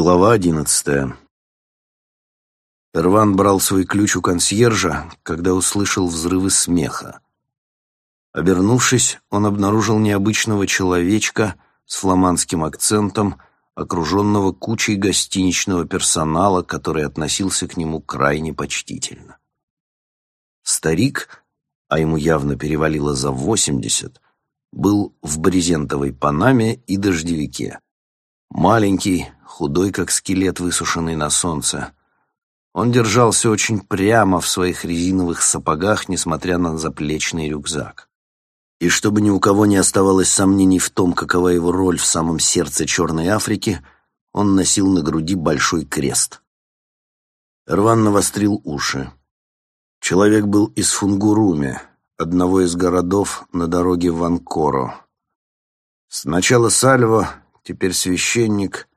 Глава одиннадцатая. Эрван брал свой ключ у консьержа, когда услышал взрывы смеха. Обернувшись, он обнаружил необычного человечка с фламандским акцентом, окруженного кучей гостиничного персонала, который относился к нему крайне почтительно. Старик, а ему явно перевалило за восемьдесят, был в брезентовой панаме и дождевике. Маленький, худой, как скелет, высушенный на солнце. Он держался очень прямо в своих резиновых сапогах, несмотря на заплечный рюкзак. И чтобы ни у кого не оставалось сомнений в том, какова его роль в самом сердце Черной Африки, он носил на груди большой крест. Рван навострил уши. Человек был из Фунгуруми, одного из городов на дороге в Анкоро. Сначала Сальво, теперь священник.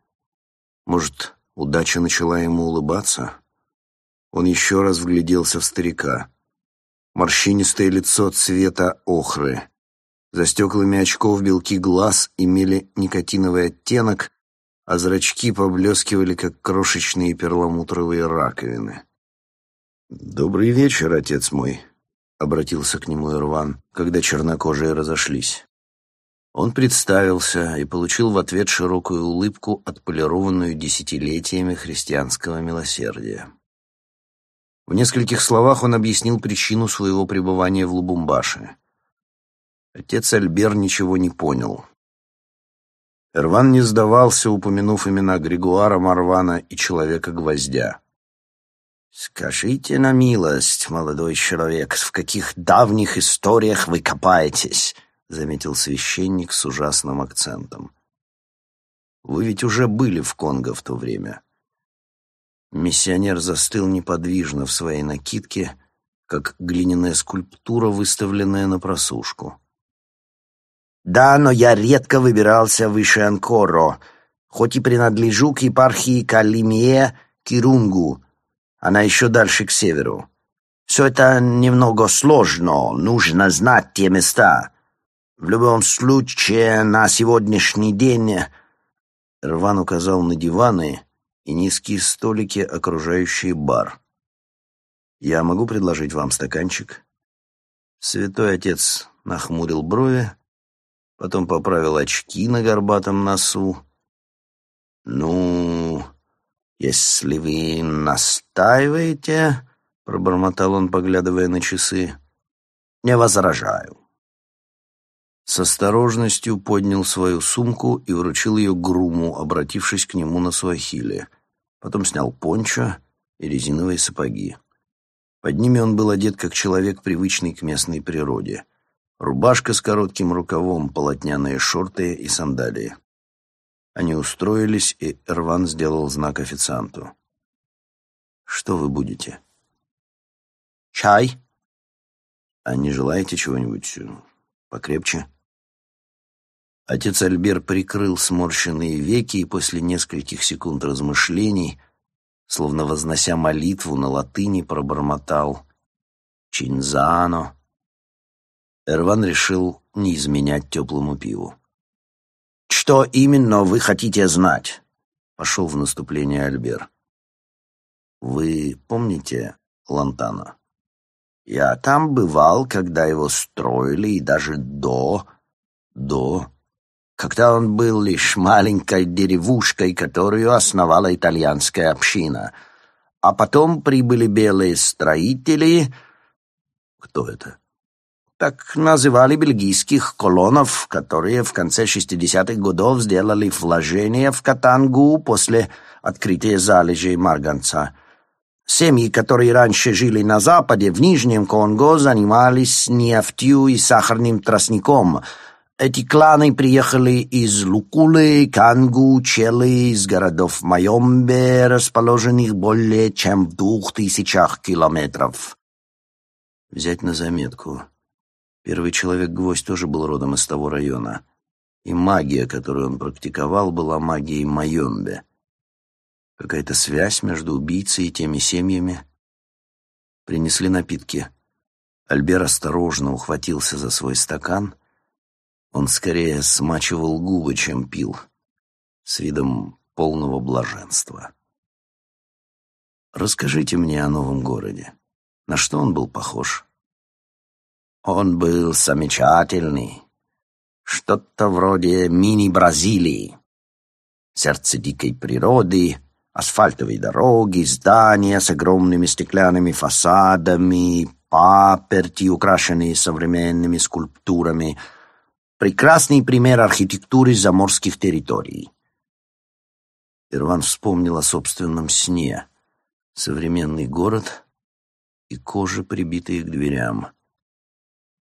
Может, удача начала ему улыбаться? Он еще раз вгляделся в старика. Морщинистое лицо цвета охры. За стеклами очков белки глаз имели никотиновый оттенок, а зрачки поблескивали, как крошечные перламутровые раковины. «Добрый вечер, отец мой», — обратился к нему Ирван, когда чернокожие разошлись. Он представился и получил в ответ широкую улыбку, отполированную десятилетиями христианского милосердия. В нескольких словах он объяснил причину своего пребывания в Лубумбаше. Отец Альбер ничего не понял. Эрван не сдавался, упомянув имена Григуара Марвана и Человека-гвоздя. «Скажите на милость, молодой человек, в каких давних историях вы копаетесь?» Заметил священник с ужасным акцентом. «Вы ведь уже были в Конго в то время». Миссионер застыл неподвижно в своей накидке, как глиняная скульптура, выставленная на просушку. «Да, но я редко выбирался выше Анкоро, хоть и принадлежу к епархии Калимие Кирунгу, она еще дальше к северу. Все это немного сложно, нужно знать те места. В любом случае, на сегодняшний день...» Рван указал на диваны и низкие столики, окружающие бар. «Я могу предложить вам стаканчик?» Святой отец нахмурил брови, потом поправил очки на горбатом носу. «Ну, если вы настаиваете...» — пробормотал он, поглядывая на часы. «Не возражаю». С осторожностью поднял свою сумку и вручил ее груму, обратившись к нему на суахиле. Потом снял пончо и резиновые сапоги. Под ними он был одет как человек, привычный к местной природе. Рубашка с коротким рукавом, полотняные шорты и сандалии. Они устроились, и Эрван сделал знак официанту. «Что вы будете?» «Чай?» «А не желаете чего-нибудь покрепче?» Отец Альбер прикрыл сморщенные веки и после нескольких секунд размышлений, словно вознося молитву на латыни, пробормотал «Чинзано». Эрван решил не изменять теплому пиву. «Что именно вы хотите знать?» — пошел в наступление Альбер. «Вы помните Лантана?» «Я там бывал, когда его строили, и даже до...» «До...» когда он был лишь маленькой деревушкой, которую основала итальянская община. А потом прибыли белые строители... Кто это? Так называли бельгийских колонов, которые в конце 60-х годов сделали вложения в Катангу после открытия залежей марганца. Семьи, которые раньше жили на западе, в Нижнем Конго, занимались нефтью и сахарным тростником — эти кланы приехали из Лукулы, Кангу, Челы, из городов Майомбе, расположенных более чем в двух тысячах километров. Взять на заметку. Первый человек-гвоздь тоже был родом из того района. И магия, которую он практиковал, была магией Майомбе. Какая-то связь между убийцей и теми семьями. Принесли напитки. Альбер осторожно ухватился за свой стакан — он скорее смачивал губы, чем пил. С видом полного блаженства. Расскажите мне о новом городе. На что он был похож? Он был замечательный. Что-то вроде мини-Бразилии. Сердце дикой природы, асфальтовые дороги, здания с огромными стеклянными фасадами, паперти, украшенные современными скульптурами. Прекрасный пример архитектуры заморских территорий. Ирван вспомнил о собственном сне. Современный город и кожа, прибитые к дверям.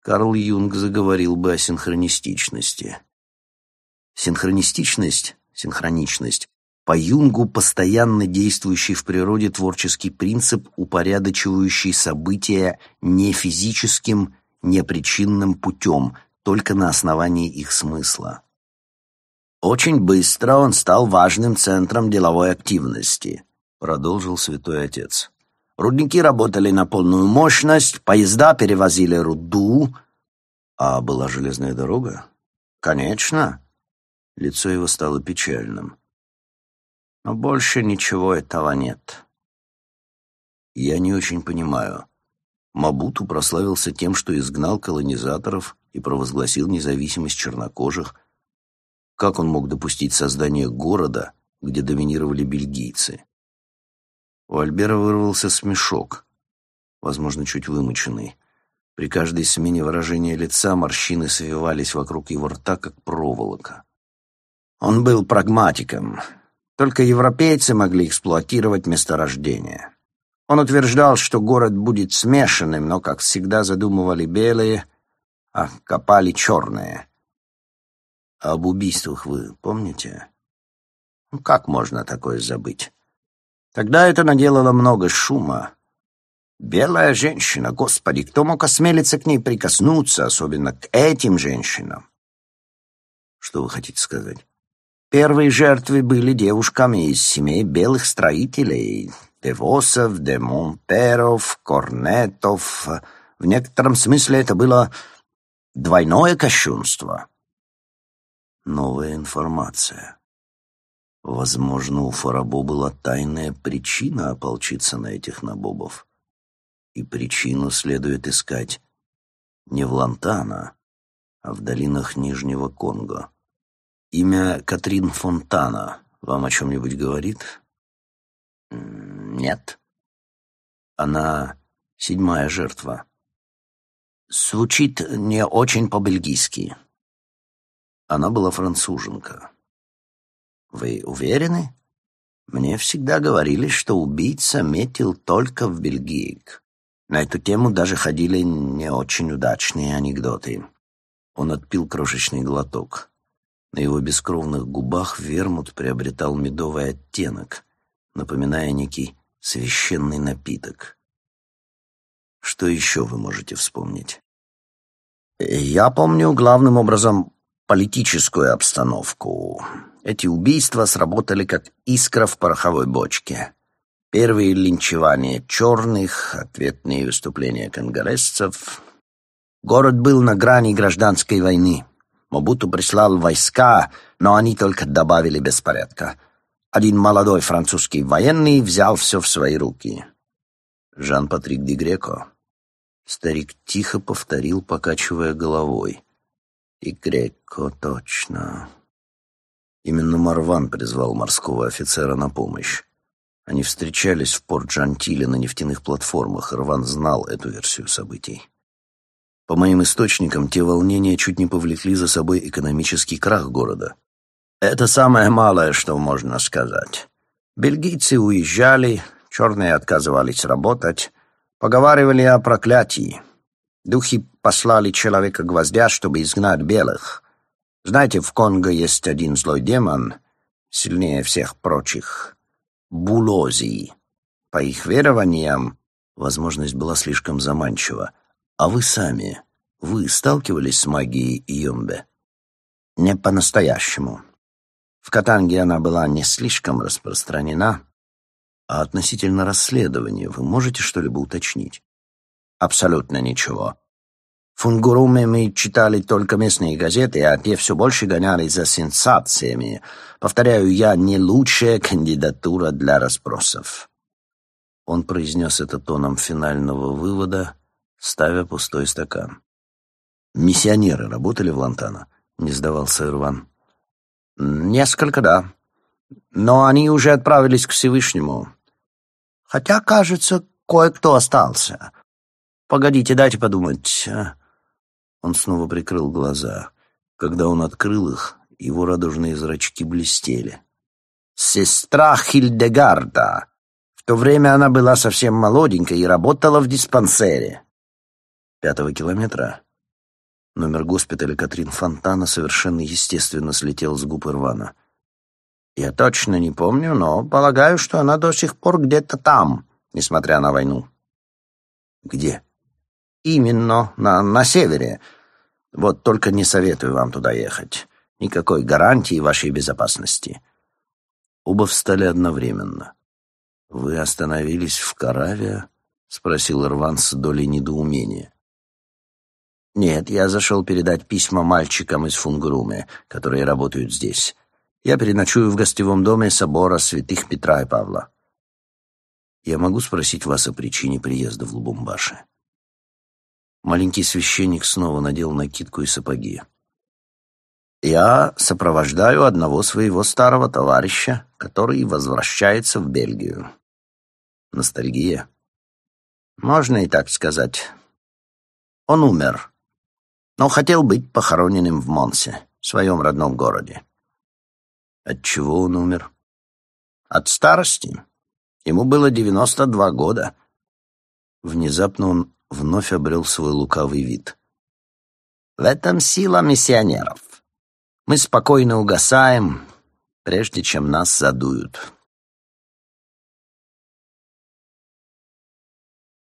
Карл Юнг заговорил бы о синхронистичности. Синхронистичность, синхроничность, по Юнгу постоянно действующий в природе творческий принцип, упорядочивающий события не физическим, не причинным путем, только на основании их смысла. Очень быстро он стал важным центром деловой активности, продолжил святой отец. Рудники работали на полную мощность, поезда перевозили руду. А была железная дорога? Конечно. Лицо его стало печальным. Но больше ничего этого нет. Я не очень понимаю. Мабуту прославился тем, что изгнал колонизаторов и провозгласил независимость чернокожих – как он мог допустить создание города, где доминировали бельгийцы? У Альбера вырвался смешок, возможно, чуть вымученный. При каждой смене выражения лица морщины свивались вокруг его рта, как проволока. Он был прагматиком. Только европейцы могли эксплуатировать месторождение. Он утверждал, что город будет смешанным, но, как всегда, задумывали белые, а копали черные. Об убийствах вы помните? Ну, как можно такое забыть? Тогда это наделало много шума. Белая женщина, господи, кто мог осмелиться к ней прикоснуться, особенно к этим женщинам? Что вы хотите сказать? Первые жертвы были девушками из семей белых строителей, Девосов, Демонтеров, Корнетов. В некотором смысле это было двойное кощунство. Новая информация. Возможно, у Фарабо была тайная причина ополчиться на этих набобов. И причину следует искать не в Лантана, а в долинах Нижнего Конго. Имя Катрин Фонтана вам о чем-нибудь говорит? Нет. Она седьмая жертва. Звучит не очень по-бельгийски. Она была француженка. Вы уверены? Мне всегда говорили, что убийца метил только в Бельгиек. На эту тему даже ходили не очень удачные анекдоты. Он отпил крошечный глоток. На его бескровных губах вермут приобретал медовый оттенок, напоминая некий священный напиток. Что еще вы можете вспомнить? Я помню главным образом политическую обстановку. Эти убийства сработали как искра в пороховой бочке. Первые линчевания черных, ответные выступления конгрессцев. Город был на грани гражданской войны. Мобуту прислал войска, но они только добавили беспорядка. Один молодой французский военный взял все в свои руки. Жан-Патрик де Греко. Старик тихо повторил, покачивая головой. И Греко точно. Именно Марван призвал морского офицера на помощь. Они встречались в порт Джантиле на нефтяных платформах, Рван знал эту версию событий. По моим источникам, те волнения чуть не повлекли за собой экономический крах города. Это самое малое, что можно сказать. Бельгийцы уезжали, черные отказывались работать, поговаривали о проклятии. Духи послали человека-гвоздя, чтобы изгнать белых. Знаете, в Конго есть один злой демон, сильнее всех прочих. Булози. По их верованиям, возможность была слишком заманчива. А вы сами, вы сталкивались с магией Йомбе? Не по-настоящему. В Катанге она была не слишком распространена. А относительно расследования вы можете что-либо уточнить? Абсолютно ничего. Фунгуруме мы читали только местные газеты, а те все больше гонялись за сенсациями. Повторяю, я не лучшая кандидатура для расспросов. Он произнес это тоном финального вывода, ставя пустой стакан. «Миссионеры работали в Лантано?» — не сдавался Ирван. «Несколько, да. Но они уже отправились к Всевышнему. Хотя, кажется, кое-кто остался. Погодите, дайте подумать. Он снова прикрыл глаза. Когда он открыл их, его радужные зрачки блестели. «Сестра Хильдегарда. В то время она была совсем молоденькой и работала в диспансере». Пятого километра. Номер госпиталя Катрин Фонтана совершенно естественно слетел с губ Ирвана. «Я точно не помню, но полагаю, что она до сих пор где-то там, несмотря на войну». «Где?» «Именно, на, на севере. Вот только не советую вам туда ехать. Никакой гарантии вашей безопасности. Оба встали одновременно. «Вы остановились в Караве?» — спросил Ирван с долей недоумения. «Нет, я зашел передать письма мальчикам из Фунгруме, которые работают здесь. Я переночую в гостевом доме собора святых Петра и Павла». «Я могу спросить вас о причине приезда в Лубумбаши?» Маленький священник снова надел накидку и сапоги. «Я сопровождаю одного своего старого товарища, который возвращается в Бельгию». «Ностальгия?» «Можно и так сказать. Он умер, но хотел быть похороненным в Монсе, в своем родном городе». «От чего он умер?» «От старости. Ему было девяносто два года». Внезапно он вновь обрел свой лукавый вид. В этом сила миссионеров. Мы спокойно угасаем, прежде чем нас задуют.